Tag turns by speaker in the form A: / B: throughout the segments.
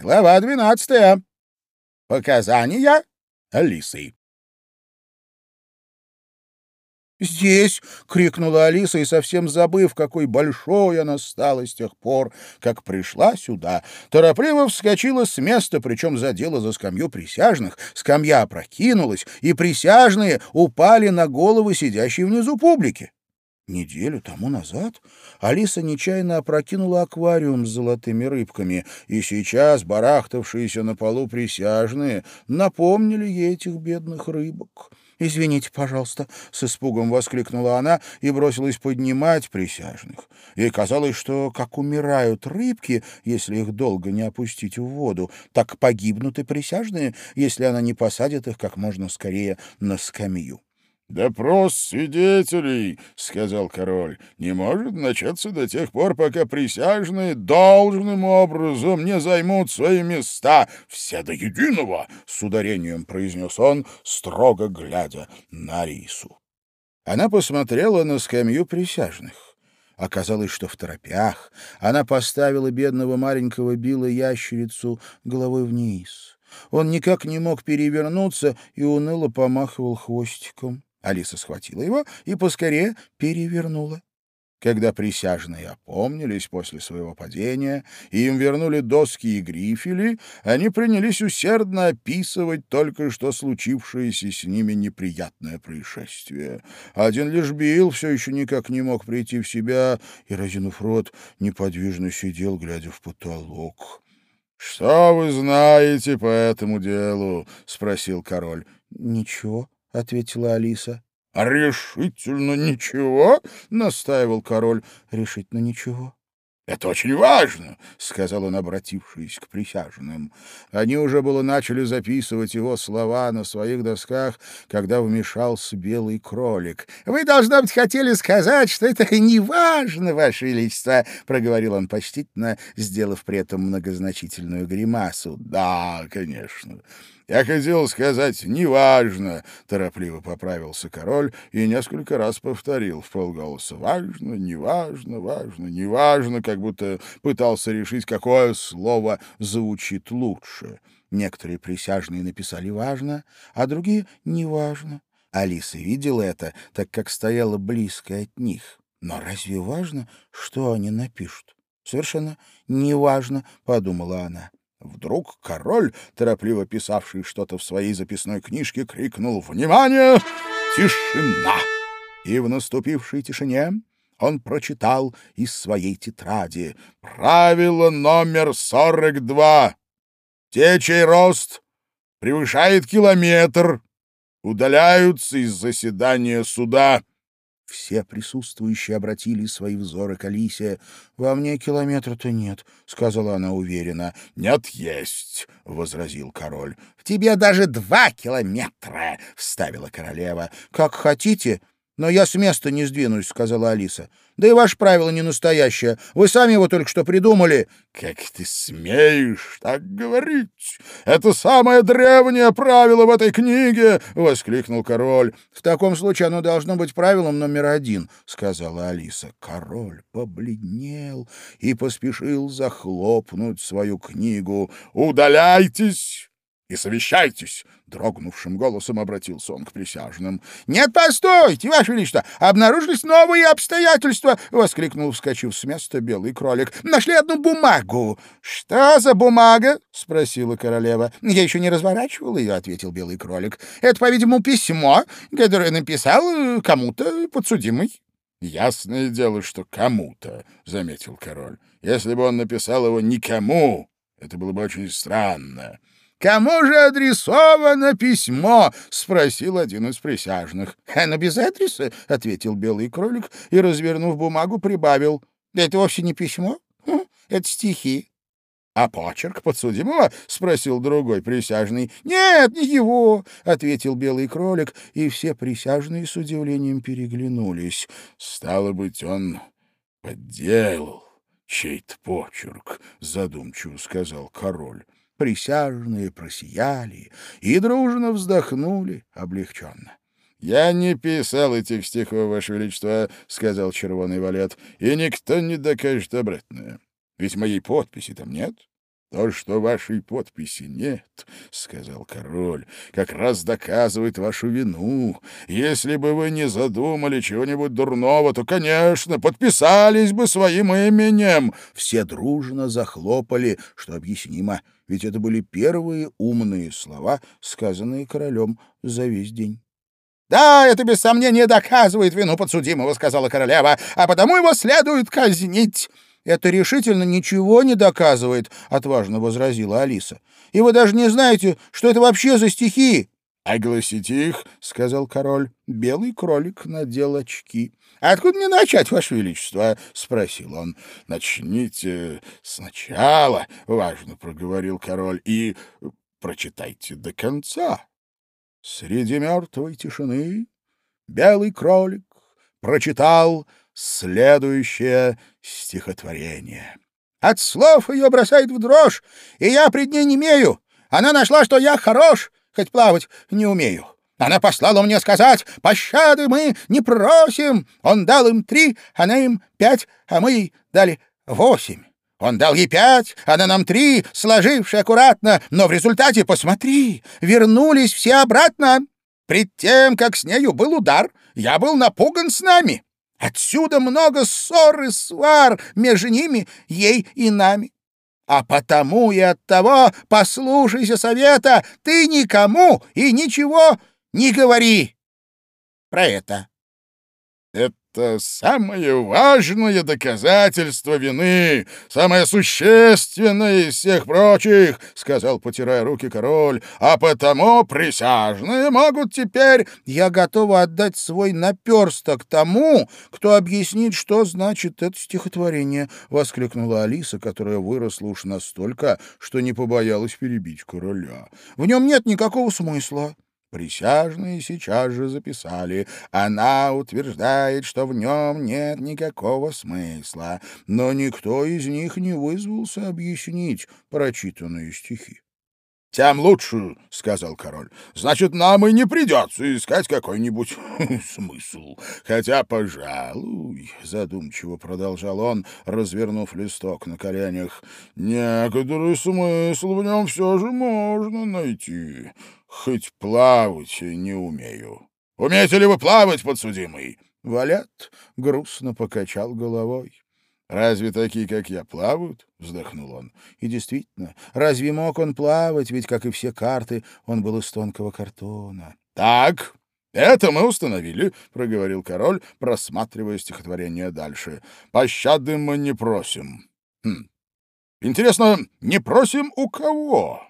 A: Глава двенадцатая. Показания Алисы. «Здесь!» — крикнула Алиса, и, совсем забыв, какой большой она стала с тех пор, как пришла сюда, торопливо вскочила с места, причем задела за скамью присяжных, скамья опрокинулась, и присяжные упали на головы сидящей внизу публики. Неделю тому назад Алиса нечаянно опрокинула аквариум с золотыми рыбками, и сейчас барахтавшиеся на полу присяжные напомнили ей этих бедных рыбок. «Извините, пожалуйста», — с испугом воскликнула она и бросилась поднимать присяжных. Ей казалось, что как умирают рыбки, если их долго не опустить в воду, так погибнут и присяжные, если она не посадит их как можно скорее на скамью.
B: «Допрос свидетелей, — сказал король, — не может начаться до тех пор, пока присяжные должным образом не займут свои места. Все до единого, — с ударением произнес он, строго глядя на Рису.
A: Она посмотрела на скамью присяжных. Оказалось, что в торопях она поставила бедного маленького Билла ящерицу головой вниз. Он никак не мог перевернуться и уныло помахивал хвостиком. Алиса схватила его и поскорее перевернула. Когда присяжные опомнились после своего падения и им вернули доски и грифели, они принялись усердно описывать только что случившееся с ними неприятное происшествие. Один лишь Билл все еще никак не мог прийти в себя и, разинув рот, неподвижно сидел, глядя в потолок.
B: — Что вы знаете по этому делу? — спросил король.
A: — Ничего, — ответила Алиса.
B: «А решительно ничего?» — настаивал король.
A: «Решительно ничего».
B: «Это очень важно», — сказал он, обратившись к присяжным.
A: Они уже было начали записывать его слова на своих досках, когда вмешался белый кролик. «Вы, должно быть, хотели сказать, что это не важно, Ваше Величество», — проговорил он почтительно, сделав при этом многозначительную гримасу.
B: «Да, конечно. Я хотел сказать «неважно», — торопливо поправился король и несколько раз повторил в полголоса «важно, неважно, важно, неважно», как будто пытался решить, какое слово звучит лучше.
A: Некоторые присяжные написали «важно», а другие «неважно». Алиса видела это, так как стояла близко от них. Но разве важно, что они напишут? Совершенно неважно, — подумала она. Вдруг король, торопливо писавший что-то в своей записной книжке, крикнул «Внимание! Тишина!» И в наступившей тишине он прочитал из своей тетради «Правило номер 42. Те, чей рост превышает километр, удаляются из заседания суда». Все присутствующие обратили свои взоры к Алисе. «Во мне километра-то нет», — сказала она уверенно.
B: «Нет, есть», — возразил король.
A: «В тебе даже два километра», — вставила королева. «Как хотите, «Но я с места не сдвинусь», — сказала Алиса. «Да и ваше правило не настоящее. Вы сами его только что придумали».
B: «Как ты смеешь так говорить? Это самое древнее правило в этой книге!» — воскликнул король.
A: «В таком случае оно должно быть правилом номер один», — сказала Алиса. Король побледнел и поспешил захлопнуть свою книгу.
B: «Удаляйтесь!» И совещайтесь!» — дрогнувшим голосом обратился он к присяжным.
A: «Нет, постойте, Ваше Величество! Обнаружились новые обстоятельства!» — воскликнул, вскочив с места белый кролик. «Нашли одну бумагу!» «Что за бумага?» — спросила королева. «Я еще не разворачивал ее», — ответил белый кролик. «Это, по-видимому, письмо, которое написал э, кому-то подсудимый».
B: «Ясное дело, что кому-то», — заметил король. «Если бы он написал его никому, это было бы очень странно».
A: «Кому же адресовано письмо?» — спросил один из присяжных. «Оно без адреса», — ответил белый кролик и, развернув бумагу, прибавил. «Это вовсе не письмо, хм, это стихи». «А почерк подсудимого?» — спросил другой присяжный. «Нет, не его», — ответил белый кролик, и все присяжные с удивлением переглянулись.
B: «Стало быть, он подделал чей-то почерк», — задумчиво сказал король.
A: Присяжные просияли и дружно вздохнули облегченно.
B: — Я не писал этих стихов, Ваше Величество, — сказал червоный валет, — и никто не докажет обратное. Ведь моей подписи там нет. То, что вашей подписи нет, — сказал король, — как раз доказывает вашу вину. Если бы вы не задумали чего-нибудь дурного, то, конечно, подписались бы своим именем.
A: Все дружно захлопали, что объяснимо, ведь это были первые умные слова, сказанные королем за весь день. «Да, это без сомнения доказывает вину подсудимого», — сказала королева, «а потому его следует казнить». «Это решительно ничего не доказывает», — отважно возразила Алиса. «И вы даже не знаете, что это вообще за стихи».
B: «Огласите их», — сказал король.
A: Белый кролик надел очки. «Откуда мне начать, Ваше Величество?» — спросил он.
B: «Начните сначала», — важно проговорил король, — «и прочитайте до конца».
A: Среди мертвой тишины белый кролик прочитал следующее стихотворение. От слов ее бросает в дрожь, и я пред ней не имею. Она нашла, что я хорош, хоть плавать не умею. Она послала мне сказать, пощады мы не просим. Он дал им три, она им пять, а мы ей дали восемь. Он дал ей пять, она нам три, сложивши аккуратно, но в результате, посмотри, вернулись все обратно. Пред тем, как с нею был удар, я был напуган с нами. Отсюда много ссор и свар между ними, ей и нами. А потому и от того послушайся совета, ты никому и ничего не говори про это.
B: Это самое важное доказательство вины, самое существенное из всех прочих, — сказал, потирая руки король, — а потому присяжные могут теперь...
A: Я готова отдать свой наперсток тому, кто объяснит, что значит это стихотворение, — воскликнула Алиса, которая выросла уж настолько, что не побоялась перебить короля. В нем нет никакого смысла. Присяжные сейчас же записали. Она утверждает, что в нем нет никакого смысла, но никто из них не вызвался объяснить прочитанные стихи.
B: — Тем лучше, — сказал король. — Значит, нам и не придется искать какой-нибудь смысл. Хотя, пожалуй, — задумчиво продолжал он, развернув листок на коленях, — некоторый смысл в нем все же можно найти хоть плавать не умею. Умеете ли вы плавать, подсудимый?
A: Валят грустно покачал головой.
B: «Разве такие, как я, плавают?» — вздохнул он.
A: И действительно, разве мог он плавать? Ведь, как и все карты, он был из тонкого картона.
B: «Так, это мы установили», — проговорил король, просматривая стихотворение дальше. «Пощады мы не просим». Хм. «Интересно, не просим у кого?»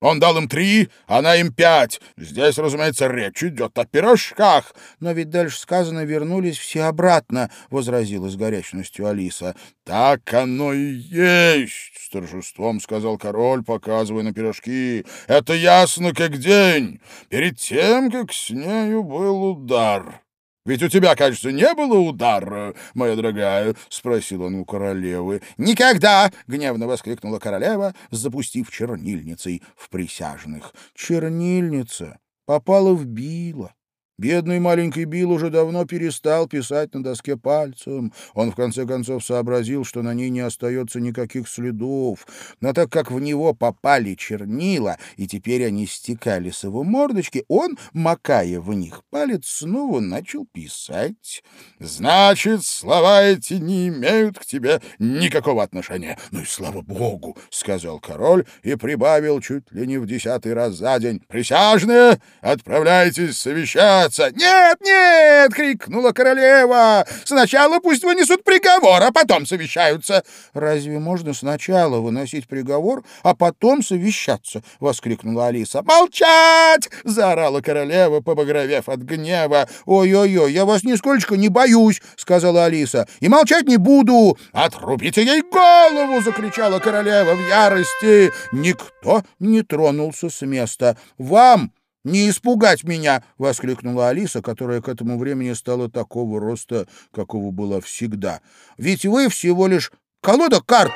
B: Он дал им три, она им пять. Здесь, разумеется, речь идет о пирожках.
A: — Но ведь дальше сказано, вернулись все обратно, — возразила с горячностью Алиса.
B: — Так оно и есть, — с торжеством сказал король, показывая на пирожки. — Это ясно как день. Перед тем, как с нею был удар. Ведь у тебя, кажется, не было удара, моя дорогая, — спросил он у королевы.
A: — Никогда! — гневно воскликнула королева, запустив чернильницей в присяжных. Чернильница попала в Билла. Бедный маленький Билл уже давно перестал писать на доске пальцем. Он, в конце концов, сообразил, что на ней не остается никаких следов. Но так как в него попали чернила, и теперь они стекали с его мордочки, он, макая в них палец, снова начал писать.
B: «Значит, слова эти не имеют к тебе никакого отношения. Ну и слава богу!» — сказал король и прибавил чуть ли не в десятый раз за день. «Присяжные, отправляйтесь совещаться!» Драться.
A: «Нет, нет!» — крикнула королева. «Сначала пусть вынесут приговор, а потом совещаются». «Разве можно сначала выносить приговор, а потом совещаться?» — воскликнула Алиса. «Молчать!» — заорала королева, побагровев от гнева. «Ой-ой-ой, я вас нисколько не боюсь!» — сказала Алиса. «И молчать не буду!» «Отрубите ей голову!» — закричала королева в ярости. Никто не тронулся с места. «Вам!» «Не испугать меня!» — воскликнула Алиса, которая к этому времени стала такого роста, какого была всегда. «Ведь вы всего лишь колода карт!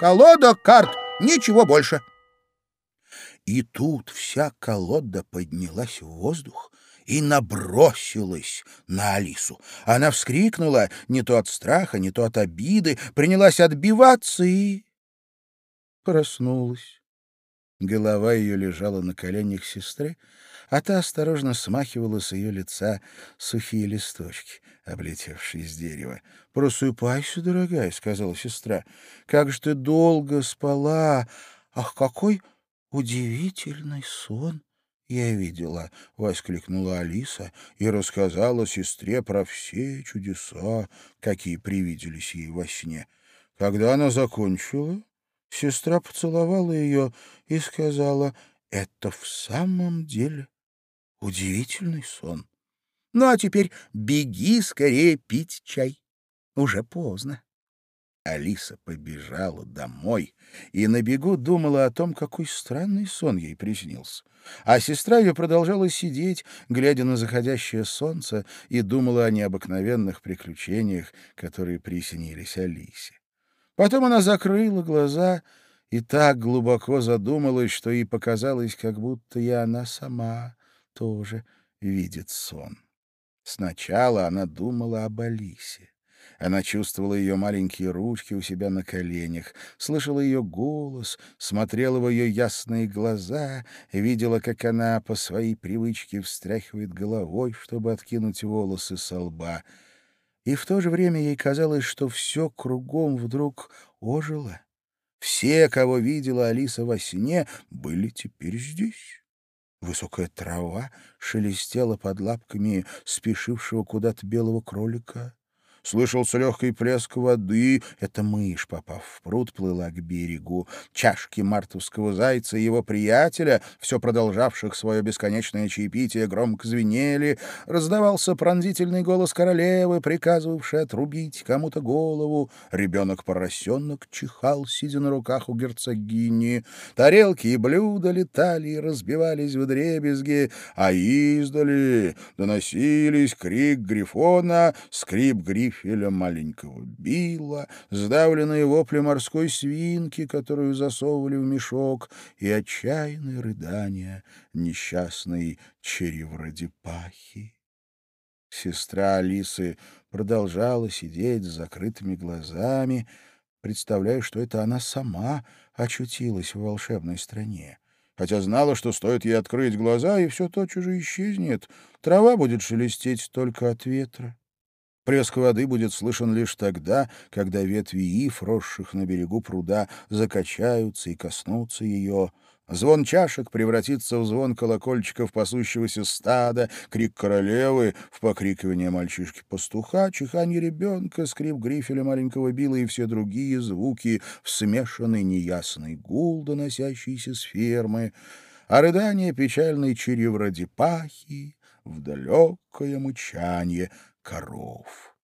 A: Колода карт! Ничего больше!» И тут вся колода поднялась в воздух и набросилась на Алису. Она вскрикнула не то от страха, не то от обиды, принялась отбиваться и проснулась. Голова ее лежала на коленях сестры, а та осторожно смахивала с ее лица сухие листочки, облетевшие с дерева. — Просыпайся, дорогая, — сказала сестра. — Как же ты долго спала! Ах, какой удивительный сон! «Я видела», — воскликнула Алиса и рассказала сестре про все чудеса, какие привиделись ей во сне. Когда она закончила, сестра поцеловала ее и сказала, «Это в самом деле удивительный сон. Ну, а теперь беги скорее пить чай. Уже поздно». Алиса побежала домой и на бегу думала о том, какой странный сон ей приснился. А сестра ее продолжала сидеть, глядя на заходящее солнце, и думала о необыкновенных приключениях, которые приснились Алисе. Потом она закрыла глаза и так глубоко задумалась, что ей показалось, как будто и она сама тоже видит сон. Сначала она думала об Алисе. Она чувствовала ее маленькие ручки у себя на коленях, слышала ее голос, смотрела в ее ясные глаза, видела, как она по своей привычке встряхивает головой, чтобы откинуть волосы со лба. И в то же время ей казалось, что все кругом вдруг ожило. Все, кого видела Алиса во сне, были теперь здесь. Высокая трава шелестела под лапками спешившего куда-то белого кролика. Слышался легкий плеск воды. Это мышь, попав в пруд, плыла к берегу. Чашки мартовского зайца и его приятеля, все продолжавших свое бесконечное чаепитие, громко звенели. Раздавался пронзительный голос королевы, приказывавший отрубить кому-то голову. Ребенок-поросенок чихал, сидя на руках у герцогини. Тарелки и блюда летали и разбивались в дребезги, а издали доносились крик грифона, скрип грифа, грифеля маленького Билла, сдавленные вопли морской свинки, которую засовывали в мешок, и отчаянные рыдания несчастной черевродипахи. Сестра Алисы продолжала сидеть с закрытыми глазами, представляя, что это она сама очутилась в волшебной стране хотя знала, что стоит ей открыть глаза, и все тотчас же исчезнет. Трава будет шелестеть только от ветра. Плеск воды будет слышен лишь тогда, когда ветви ив, росших на берегу пруда, закачаются и коснутся ее. Звон чашек превратится в звон колокольчиков пасущегося стада, крик королевы, в покрикивание мальчишки-пастуха, чиханье ребенка, скрип грифеля маленького Билла и все другие звуки в смешанный неясный гул, доносящийся с фермы, а рыдание печальной черевродипахи в далекое мычанье — коров.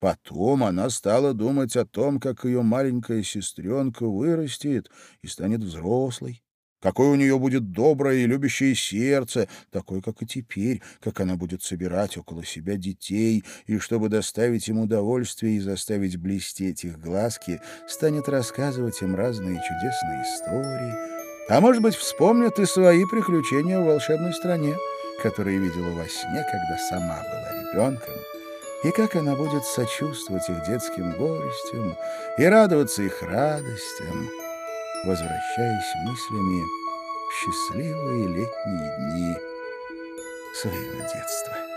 A: Потом она стала думать о том, как ее маленькая сестренка вырастет и станет взрослой, какое у нее будет доброе и любящее сердце, такое, как и теперь, как она будет собирать около себя детей, и чтобы доставить им удовольствие и заставить блестеть их глазки, станет рассказывать им разные чудесные истории, а, может быть, вспомнит и свои приключения в волшебной стране, которые видела во сне, когда сама была ребенком, и как она будет сочувствовать их детским горестям и радоваться их радостям, возвращаясь мыслями в счастливые летние дни своего детства.